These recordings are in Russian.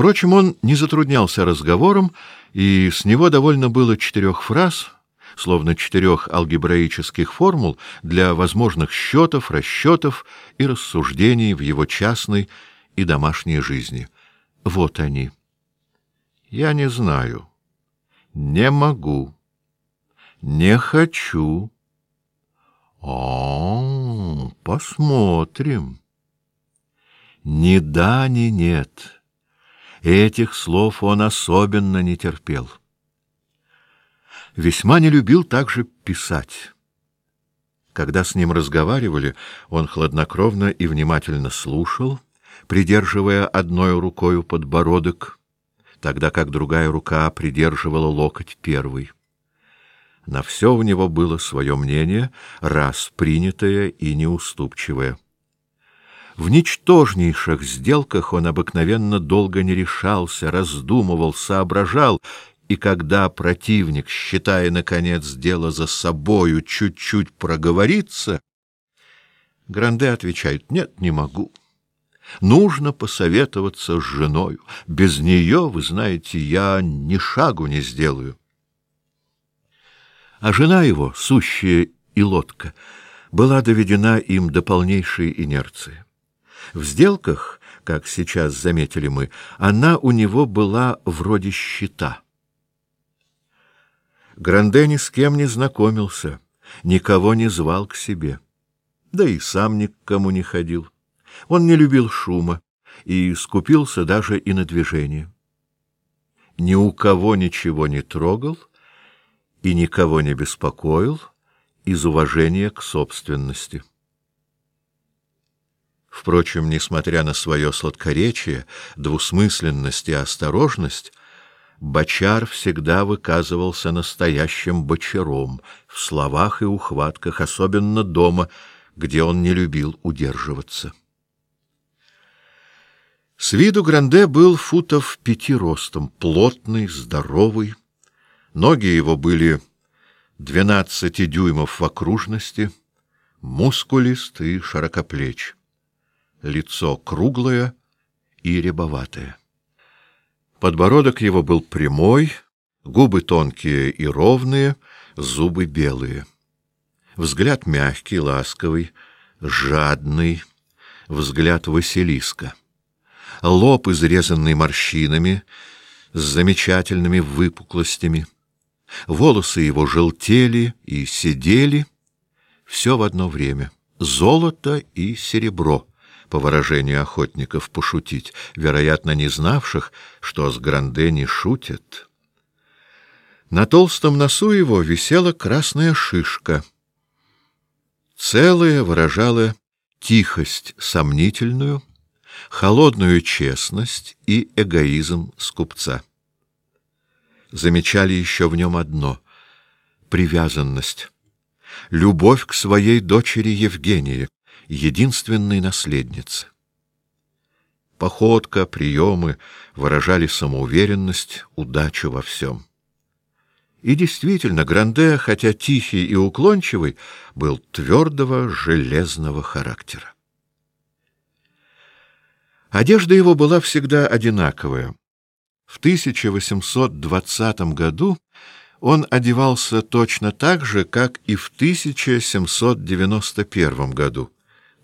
Впрочем, он не затруднялся разговором, и с него довольно было четырех фраз, словно четырех алгебраических формул для возможных счетов, расчетов и рассуждений в его частной и домашней жизни. Вот они. Я не знаю. Не могу. Не хочу. А, посмотрим. Ни да, ни нет. Этих слов он особенно не терпел. Весьма не любил также писать. Когда с ним разговаривали, он хладнокровно и внимательно слушал, придерживая одной рукой подбородок, тогда как другая рука придерживала локоть первой. На все у него было свое мнение, раз принятое и неуступчивое. В ничтожнейших сделках он обыкновенно долго не решался, раздумывал, соображал, и когда противник, считая наконец дело за собою, чуть-чуть проговорится, Гранде отвечает: "Нет, не могу. Нужно посоветоваться с женой. Без нее, вы знаете, я ни шагу не сделаю". А жена его, сущая и лодка, была доведена им до полнейшей инерции. В сделках, как сейчас заметили мы, она у него была вроде щита. Гранде ни с кем не знакомился, никого не звал к себе, да и сам ни к кому не ходил. Он не любил шума и скупился даже и на движение. Ни у кого ничего не трогал и никого не беспокоил из уважения к собственности. Впрочем, несмотря на свое сладкоречие, двусмысленность и осторожность, Бочар всегда выказывался настоящим бочаром в словах и ухватках, особенно дома, где он не любил удерживаться. С виду Гранде был футов пяти ростом, плотный, здоровый. Ноги его были двенадцати дюймов в окружности, мускулист и широкоплеч лицо круглое и рябоватое. Подбородок его был прямой, губы тонкие и ровные, зубы белые. Взгляд мягкий, ласковый, жадный, взгляд Василиска. Лоб изрезанный морщинами, с замечательными выпуклостями. Волосы его желтели и седели, все в одно время, золото и серебро — по выражению охотников, пошутить, вероятно, не знавших, что с Гранде не шутят. На толстом носу его висела красная шишка. Целая выражала тихость сомнительную, холодную честность и эгоизм скупца. Замечали еще в нем одно — привязанность, любовь к своей дочери Евгении, единственной наследницы. Походка, приемы выражали самоуверенность, удачу во всем. И действительно, Гранде, хотя тихий и уклончивый, был твердого железного характера. Одежда его была всегда одинаковая. В 1820 году он одевался точно так же, как и в 1791 году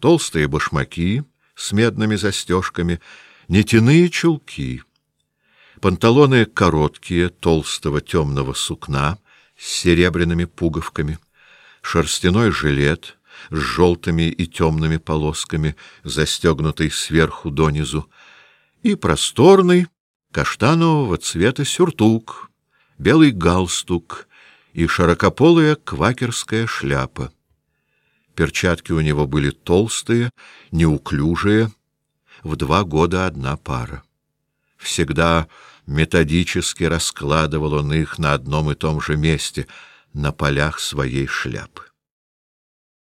толстые башмаки с медными застежками, нетяные чулки, панталоны короткие, толстого темного сукна с серебряными пуговками, шерстяной жилет с желтыми и темными полосками, застегнутый сверху донизу, и просторный каштанового цвета сюртук, белый галстук и широкополая квакерская шляпа. Перчатки у него были толстые, неуклюжие, в два года одна пара. Всегда методически раскладывал он их на одном и том же месте, на полях своей шляпы.